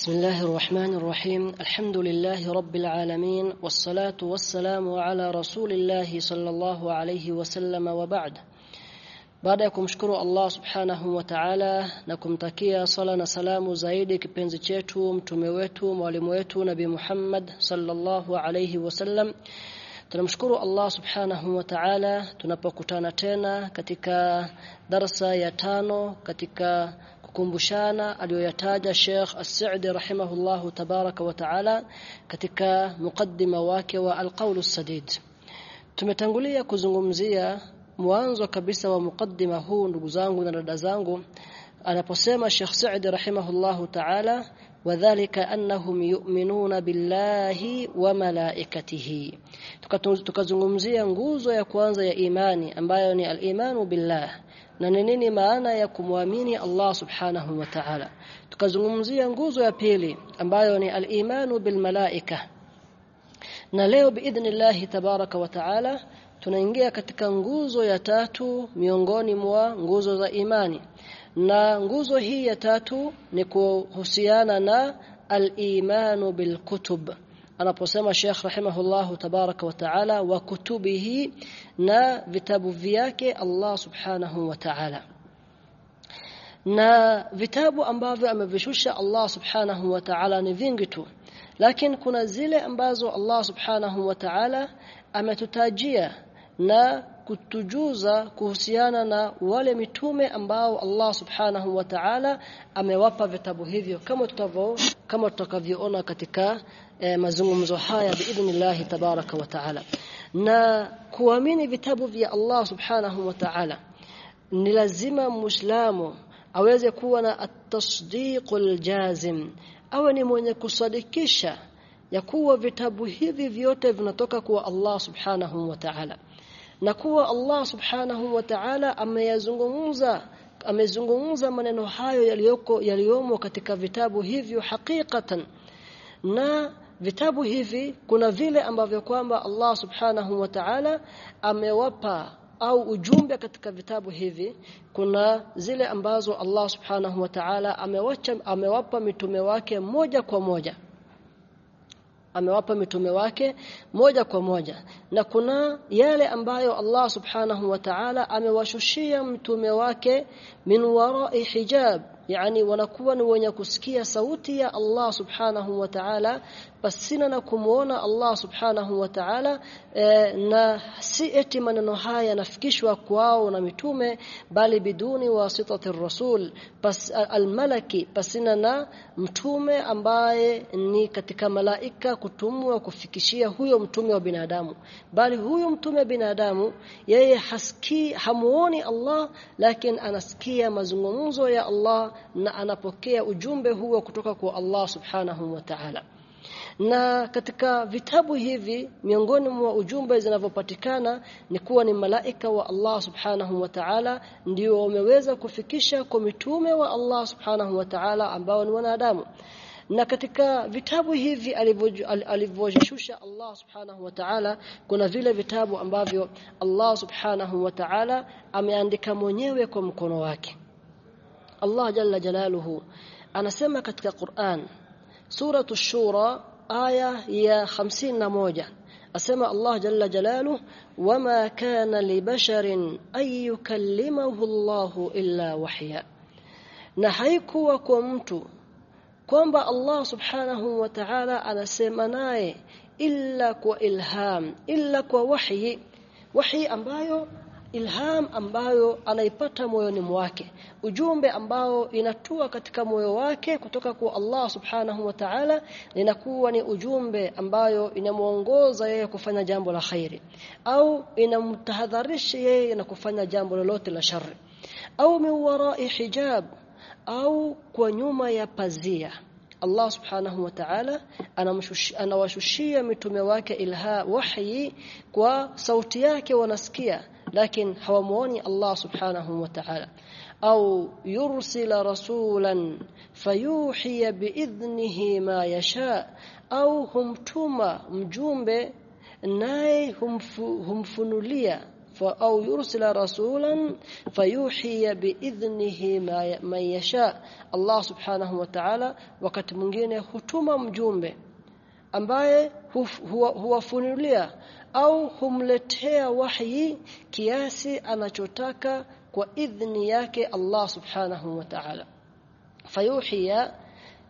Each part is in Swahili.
بسم الله الرحمن الرحيم الحمد لله رب العالمين والصلاة والسلام على رسول الله صلى الله عليه وسلم وبعد baada ya kumshukuru Allah subhanahu wa ta'ala na kumtakia sala na salamu zaidi kipenzi chetu mtume wetu mwalimu wetu nabii Muhammad sallallahu alayhi wasallam tunamshukuru Allah subhanahu wa ta'ala tunapokutana tena katika darsa ya tano katika kukumbushana aliyoyataja Sheikh As-Sa'di rahimahullahu tabaraka wa ta'ala katika mukaddima wake wa Al-Qawl sadid tumetangulia kuzungumzia mwanzo kabisa wa mukaddima huu ndugu zangu na dada zangu anaposema Sheikh Sa'di rahimahullahu ta'ala wadhālika annahum yu'minuna billahi wa malaikatihi. Tukazungumzia nguzo ya kwanza ya imani ambayo ni al-imanu billah na ni nini maana ya kumwamini Allah subhanahu wa ta'ala? Tukazungumzia nguzo ya pili ambayo ni al-imanu bil malaika na leo biidhnillah tabaraka wa ta'ala tunaingia katika nguzo ya tatu miongoni mwa nguzo za imani. Na nguzo hii ya tatu ni kuhusiana na al-imanu bil kutub anaposema Sheikh rahimahullahu tabaraka wa taala wa kutubihi na vitabu vyake Allah subhanahu wa ta'ala. Na vitabu ambavyo amevishusha Allah subhanahu wa ta'ala ni vingi tu lakini kuna zile ambazo Allah subhanahu wa ta'ala ametutajia na kutujuza kuhusiana na wale mitume ambao Allah subhanahu wa ta'ala amewapa vitabu hivyo kama tutavyo kama tutakavyoona katika e, mazungumzo haya biidhnillah tabaraka wa ta'ala. Na kuamini vitabu vya Allah subhanahu wa ta'ala ni lazima muislamu aweze kuwa na at-tasdiqul jazim awe ni mwenye kusadikisha ya kuwa vitabu hivi vyote vinatoka kwa Allah subhanahu wa ta'ala na kuwa Allah subhanahu wa ta'ala ameyazungumza amezungumza maneno hayo yaliyoko yaliyomo katika vitabu hivyo hakikatan. Na vitabu hivi kuna vile ambavyo kwamba Allah subhanahu wa ta'ala amewapa au ujumbe katika vitabu hivi. Kuna zile ambazo Allah subhanahu wa ta'ala amewacha amewapa mitume wake moja kwa moja amewapa mitume wake moja kwa moja. Na kuna yale ambayo Allah subhanahu wa ta'ala amewashushia mtume wake min wara'i hijab. Yani wanakuwa ni wenye kusikia sauti ya Allah subhanahu wa ta'ala pasina na kumuona Allah subhanahu wa ta'ala e, na si eti maneno haya yanafikishwa kwao na mitume bali biduni wasitati rasul. Pas almalaki pasina na mtume ambaye ni katika malaika kutumwa kufikishia huyo mtume wa binadamu. Bali huyo mtume wa binadamu yeye haski hamuoni Allah lakini anasikia mazungumzo ya Allah na anapokea ujumbe huo kutoka kwa Allah subhanahu wa ta'ala na katika vitabu hivi miongoni mwa ujumbe zinavyopatikana ni kuwa ni malaika wa Allah subhanahu wa ta'ala ndio wameweza kufikisha kwa mitume wa Allah subhanahu wa ta'ala ambao ni wanadamu. Na katika vitabu hivi alivyoshusha Allah subhanahu wa ta'ala kuna vile vitabu ambavyo Allah subhanahu wa ta'ala ameandika mwenyewe kwa mkono wake. Allah jalla jalaluhu anasema katika Qur'an suratu shura aya ya 51 asema Allah jalla jalalu wama kana libasharin ay yukallimahu Allah illa wahya. Na haikuwa kwa mtu kwamba Allah subhanahu wa ta'ala anasema naye illa kwa ilham illa kwa wahi wahi ambayo ilham ambayo anaipata moyoni mwake. Ujumbe ambao inatua katika moyo wake kutoka kwa Allah subhanahu wa ta'ala linakuwa ni ujumbe ambayo inamuongoza yeye kufanya jambo la khairi. Au inamtahadharisha yeye na kufanya jambo lolote la shari au miwarai hijab au kwa nyuma ya pazia. Allah subhanahu wa ta'ala anawashushia mitume wake ilha wahyi kwa sauti yake wanasikia لكن حواموني الله سبحانه وتعالى. أو يرسل رسولا فيوحي بإذنه ما يشاء. أو هم توما مجومب ناي هم فنوليا أو يرسل رسولا فيوحي بإذنه ما, ما يشاء. الله سبحانه وتعالى وقت منجينه هتوما مجومب أمباي هو, هو فنوليا au humletea wahyi kiasi anachotaka kwa idhni yake Allah subhanahu wa ta'ala. Fayuhiya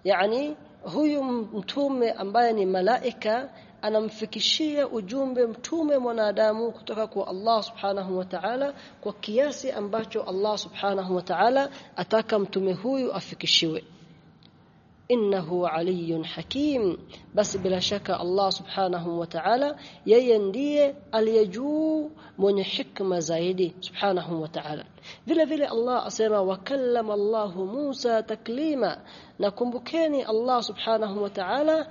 yani huyu mtume ambaye ni malaika anamfikishia ujumbe mtume mwanadamu kutoka kwa Allah subhanahu wa ta'ala kwa kiasi ambacho Allah subhanahu wa ta'ala ataka mtume huyu afikishiwe innahu aliyyun hakim basi bila shaka Allah subhanahu wa ta'ala yeye ndiye aliyejuu mwenye hikma zaidi subhanahu wa ta'ala vile vile Allah asema wakallama Allah Musa taklima nakumbukeni Allah subhanahu wa ta'ala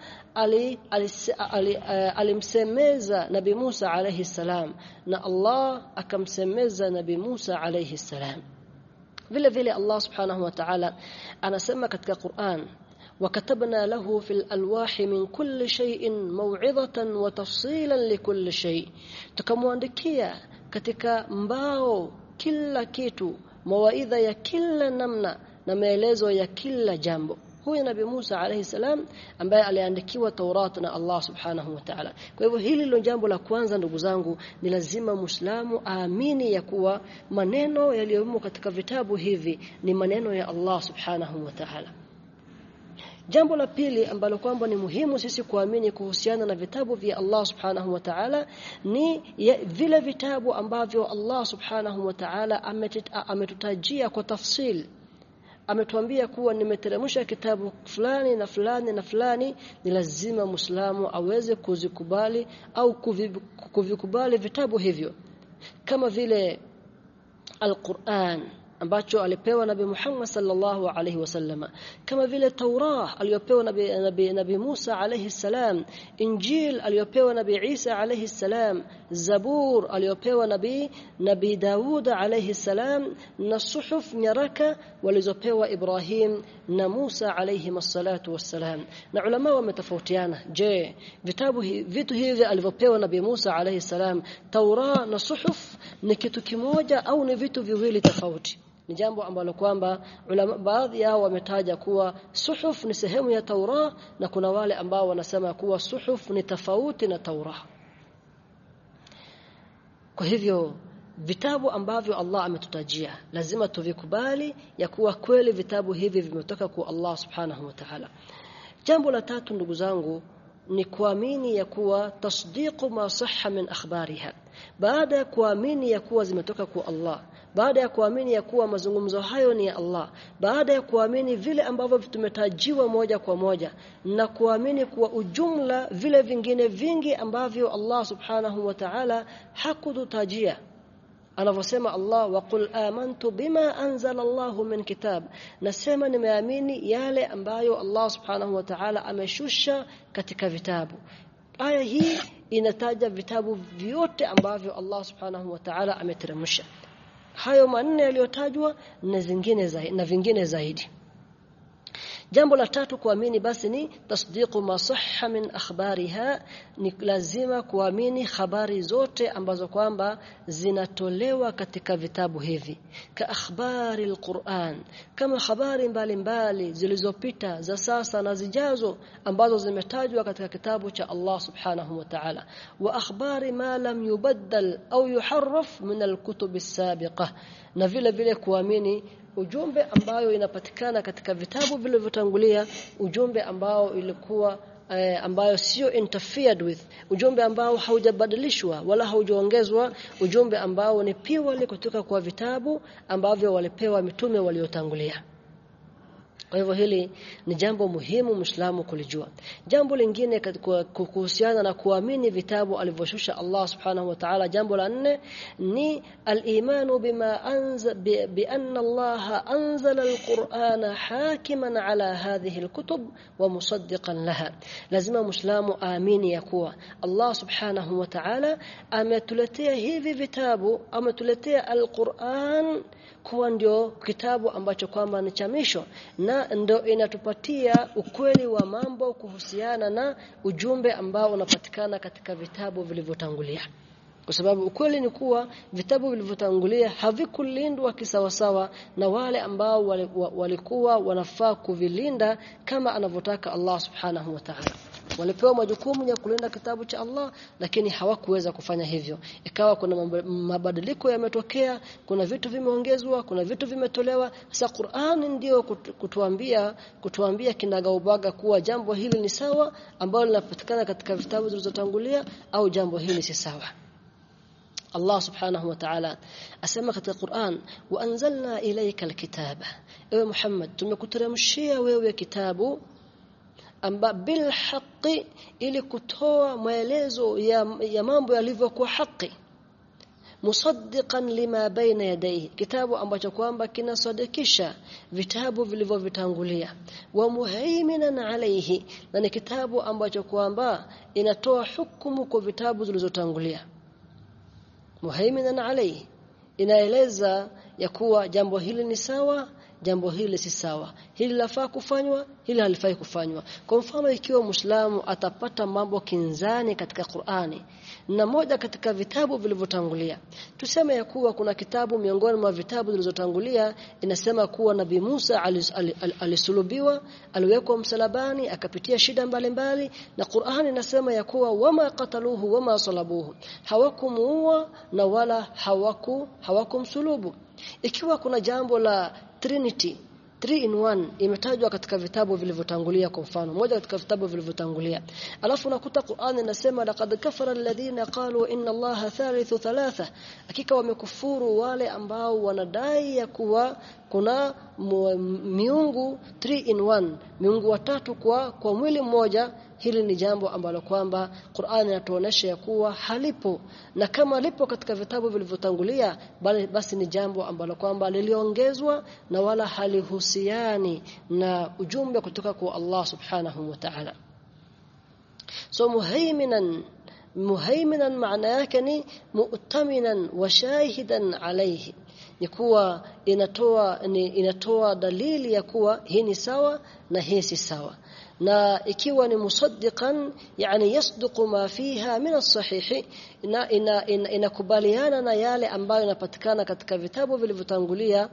alimsemeza nabi Musa alayhi salam na Allah akamsemeza nabi Musa alayhi salam vile vile Allah subhanahu wa ta'ala anasema katika Qur'an وكتبنا له في الألواح من كل شيء موعظة وتفصيلا لكل شيء tukamwandikia katika mbao kila kitu mawaidha ya kila namna na maelezo ya kila jambo huyu nabii Musa alayhi salam ambaye aliandikiwa Taurat na Allah subhanahu wa ta'ala kwa hivyo hili ndio jambo la kwanza ndugu zangu ni lazima muislamu aamini ya kuwa maneno yaliyomo katika vitabu hivi ni maneno ya Allah subhanahu wa ta'ala Jambo la pili ambalo kwamba ni muhimu sisi kuamini kuhusiana na vitabu vya Allah Subhanahu wa Ta'ala ni ya, vile vitabu ambavyo Allah Subhanahu wa Ta'ala ametutajia kwa tafsil ametuambia kuwa nimeteremsha kitabu fulani na fulani na fulani ni lazima Muislamu aweze kuzikubali au kuvikubali vitabu hivyo. Kama vile Al-Qur'an ambacho alipewa nabi Muhammad sallallahu alaihi wasallama kama vile Taurah aliyopewa nabi, nabi, nabi Musa alaihi salam Injil aliyopewa nabi Isa alaihi salam Zabur aliyopewa nabi nabi Daud alaihi salam na suhuf nyaraka walizopewa Ibrahim na Musa alaihi wassalatu wassalam na ulama wametofautiana je vitabu vitu hivi alivyopewa nabi Musa alaihi salam Taurah na suhuf ni kitu kimoja au ni vitu viwili tofauti ni jambo ambalo kwamba baadhi yao wametaja kuwa suhuf ni sehemu ya Taurah na kuna wale ambao wanasema kuwa suhuf ni tofauti na Taurah kwa hivyo vitabu ambavyo Allah ametutajia lazima tuvikubali ya kuwa kweli vitabu hivi vimetoka kwa Allah subhanahu wa ta'ala. Jambo la tatu ndugu zangu ni kuamini ya kuwa tasdiqu ma sahha min akhbariha. Baada ya kuamini ya kuwa zimetoka kwa Allah baada ya kuamini ya kuwa mazungumzo hayo ni ya Allah baada ya kuamini vile ambavyo tumetajiwa moja kwa moja na kuamini kuwa ujumla vile vingine vingi ambavyo Allah subhanahu wa ta'ala hakututajia. Anavyosema Allah waqul amantu bima anzala Allah min kitab. Nasema nimeamini yale ambayo Allah subhanahu wa ta'ala ameshusha katika vitabu. Aya hii inataja vitabu vyote ambavyo Allah subhanahu wa ta'ala ameteremsha hayo manne yaliyotajwa na zingine zaidi na vingine zaidi jambo la tatu kuamini basi ni tasdiqu ma sahha min akhbariha. Ni lazima kuamini habari zote ambazo kwamba zinatolewa katika vitabu hivi. Ka akhbari alquran. Kama habari mbalimbali zilizopita za sasa na zijazo ambazo zimetajwa katika kitabu cha Allah subhanahu wa ta'ala. Wa akhbari ma lam yubaddal au yuharraf min alkutub as-sabiqah. Na vile vile kuamini ujumbe ambayo inapatikana katika vitabu vilivyotangulia ujumbe ambao ilikuwa eh, ambayo sio interfered with ujumbe ambao haujabadilishwa wala haujaongezwa ujumbe ambao ni pia kutoka kwa vitabu ambavyo walipewa mitume waliotangulia kwa hivyo hili ni jambo muhimu Muislamu kulijua. Jambo lingine kuhusiana na kuamini vitabu alivyoshusha Allah Subhanahu wa Ta'ala jambo la nne ni al-imanu bima anza bi anna Allah anzala al-Qur'ana hakiman ala hadhihi al-kutub wa musaddiqan laha. Lazima Muislamu aamini ya kuwa Allah Subhanahu wa Ta'ala ametuletea hivi vitabu ametuletea al-Qur'an kuwa ndio kitabu ambacho kwamba ni chamisho na ndio inatupatia ukweli wa mambo kuhusiana na ujumbe ambao unapatikana katika vitabu vilivyotangulia. Kwa sababu ukweli ni kuwa vitabu vilivyotangulia havikulindwa kisawasawa na wale ambao walikuwa wanafaa kuvilinda kama anavyotaka Allah subhanahu wa ta'ala walipewa majukumu ya kulinda kitabu cha Allah lakini hawakuweza kufanya hivyo. Ikawa kuna mabadiliko yametokea kuna vitu vimeongezwa kuna vitu vimetolewa. Sasa Qur'an ndio kutuambia kutuambia kinagaubaga kuwa jambo hili ni sawa ambalo linapatikana katika vitabu zilizotangulia au jambo hili si sawa. Allah subhanahu wa ta'ala asema katika Qur'an wa anzalna ilayka alkitaba. Ewe Muhammad tumekuteremshia wewe kitabu amba bil haqqi ili kutoa maelezo ya, ya mambo yalivyokuwa haki musaddiqan lima baina yadayhi kitabu ambacho kwamba kinasadikisha vitabu vilivyovitangulia. Wa muhaiminan alayhi na ni kitabu ambacho kwamba inatoa hukumu kwa vitabu zilizotangulia. Muhaiminan alayhi inaeleza ya kuwa jambo hili ni sawa jambo hili si sawa. Hili lafaa kufanywa hili halifai kufanywa. Kwa mfano ikiwa muislamu atapata mambo kinzani katika Qur'ani na moja katika vitabu vilivyotangulia. Tuseme ya kuwa kuna kitabu miongoni mwa vitabu zilizotangulia inasema kuwa nabi Musa alisulubiwa aliwekwa msalabani akapitia shida mbalimbali mbali, na Qur'ani inasema ya kuwa wama qataluhu wama salabuhu. Hawakumuua na wala hawaku hawakumsulubu. Ikiwa kuna jambo la Trinity three in one imetajwa katika vitabu vilivyotangulia kwa mfano. Moja katika vitabu vilivyotangulia. Alafu unakuta Qur'an inasema laqad kafara alladhina qalu inna Allaha thalithu thalatha. Hakika wamekufuru wale ambao wanadai ya kuwa kuna miungu three in one miungu watatu kwa kwa mwili mmoja hili ni jambo ambalo kwamba Qur'an inatuonesha ya kuwa halipo. Na kama lipo katika vitabu vilivyotangulia basi ni jambo ambalo kwamba liliongezwa na wala halihusiani na ujumbe kutoka kwa Allah subhanahu wa ta'ala. So muhaiminan muhaiminan maana yake ni mu'taminan wa shahidan alayhi. Ni kuwa inatoa ni inatoa dalili ya kuwa hii ni sawa na hii si sawa na ikiwa ni musaddiqan yani yasduqu ma fiha min as-sahih ina inakubaliana na yale ambayo yanapatikana katika vitabu vilivyotangulia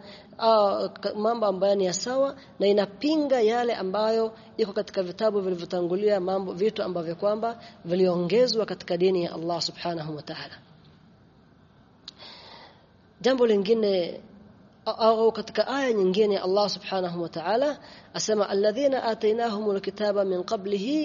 mambo ambayo ni ya sawa na inapinga yale ambayo iko katika vitabu vilivyotangulia mambo vitu ambavyo kwamba viliongezwa katika dini ya Allah subhanahu wa ta'ala. Jambo lingine au katika aya nyingine Allah subhanahu wa ta'ala asema alladhina atainahumul kitaba min qablihi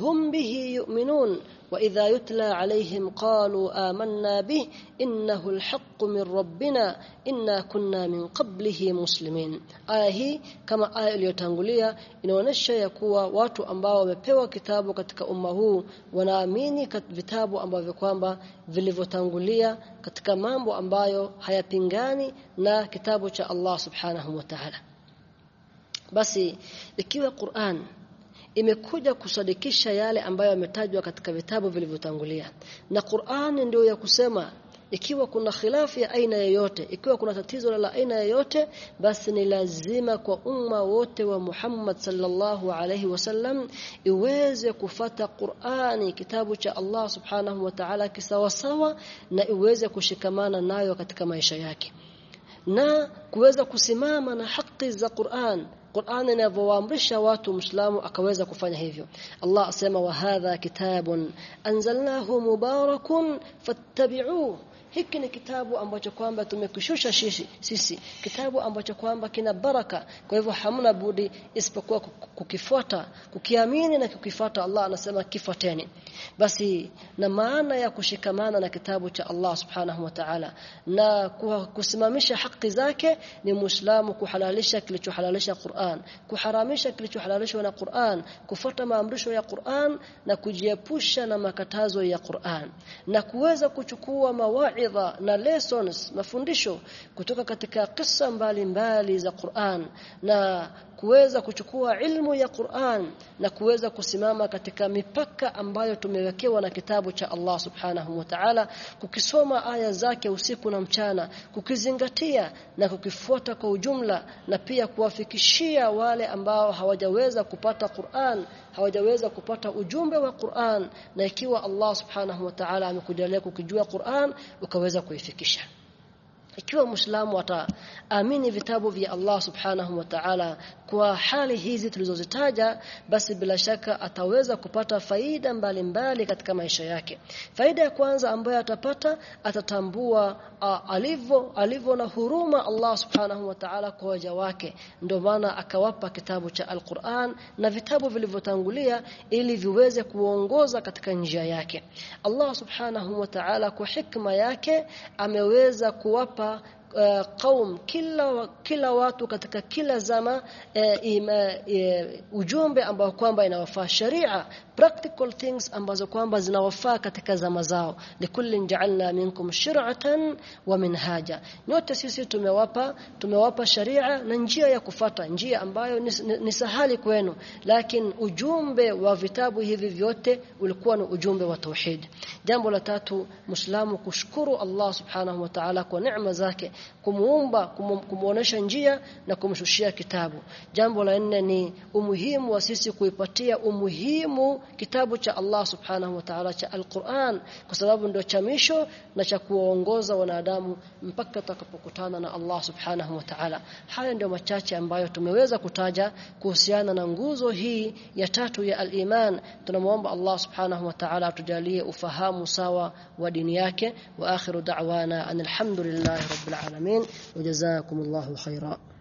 hum bihi yu'minun wa idha yutla alayhim qalu amanna bih innahu alhaqqu min rabbina inna kunna min qablihi muslimin aya hii kama aya iliyotangulia inaonyesha ya kuwa watu ambao wamepewa kitabu katika umma huu wanaamini vitabu ambavyo kwamba vilivyotangulia katika mambo ambayo hayapingani na kitabu cha Allah subhanahu wa ta'ala basi ikiwa Qur'an imekuja kusadikisha yale ambayo yametajwa katika vitabu vilivyotangulia na Qur'an ndio ya kusema ikiwa kuna khilafu ya aina yoyote ikiwa kuna tatizo la aina yoyote basi ni lazima kwa umma wote wa Muhammad sallallahu alaihi wasallam iweze kufata Qur'ani kitabu cha Allah subhanahu wa ta'ala kisawasawa na iweze kushikamana nayo katika maisha yake. Na kuweza kusimama na haki za Qur'an Qur'an inavyoamrisha watu Muislamu akaweza kufanya hivyo Allah asema wa hadha kitabun anzalnahu mubarakun fattabi'uhu hiki ni kitabu ambacho kwamba tumekushusha sisi sisi. Kitabu ambacho kwamba kina baraka. Kwa hivyo hamna budi isipokuwa kukifuata kukiamini na kukifuata Allah anasema kifuateni. Basi na maana ya kushikamana na kitabu cha Allah subhanahu wa ta'ala na kusimamisha haki zake ni muislamu kuhalalisha kilichohalalisha Qur'an kuharamisha kilichohalalishwa na Qur'an kufuata maamrisho ya Qur'an na kujiepusha na makatazo ya Qur'an. Na kuweza kuchukua mawaidha na lessons mafundisho kutoka katika kisa mbalimbali za Qur'an na kuweza kuchukua ilmu ya Qur'an na kuweza kusimama katika mipaka ambayo tumewekewa na kitabu cha Allah subhanahu wa ta'ala kukisoma aya zake usiku na mchana kukizingatia na kukifuata kwa ujumla na pia kuwafikishia wale ambao hawajaweza kupata Qur'an hawajaweza kupata ujumbe wa Qur'an na ikiwa Allah subhanahu wa ta'ala amekujalia kukijua Qur'an ukaweza kuifikisha ikiwa muislamu ataamini vitabu vya Allah subhanahu wa ta'ala kwa hali hizi tulizozitaja basi bila shaka ataweza kupata faida mbalimbali mbali katika maisha yake. Faida ya kwanza ambayo atapata atatambua alivyo alivyo na huruma Allah subhanahu wa ta'ala kwa waja wake. Ndio maana akawapa kitabu cha Al-Qur'an na vitabu vilivyotangulia ili viweze kuongoza katika njia yake. Allah subhanahu wa ta'ala kwa hikma yake ameweza kuwapa paper Uh, qaum kila kila watu katika kila zama uh, uh, ujumbe ambao kwamba inawafaa sharia practical things ambazo kwamba zinawafaa katika zama zao. Likullin ja'alna minkum shir'atan wa minhaja. Nyote sisi tumewapa tumewapa sharia na njia ya kufata njia ambayo ni, sahali kwenu. Lakini ujumbe wa vitabu hivi vyote ulikuwa ni ujumbe wa tauhid. Jambo la tatu muislamu kushukuru Allah subhanahu wa ta'ala kwa neema zake kumuumba kumuonesha njia na kumshushia kitabu. Jambo la nne ni umuhimu wa sisi kuipatia umuhimu kitabu cha Allah subhanahu wa ta'ala cha Al-Qur'an kwa sababu ndio chamisho na cha kuongoza wanadamu mpaka tutakapokutana na Allah subhanahu wa ta'ala. Haya ndio machache ambayo tumeweza kutaja kuhusiana na nguzo hii ya tatu ya al-iman. Tunamuomba Allah subhanahu wa ta'ala atujalie ufahamu sawa wa dini yake. Wa akhiru da'wana alhamdulillahi rabbil alamin وجزاكم الله خيرا.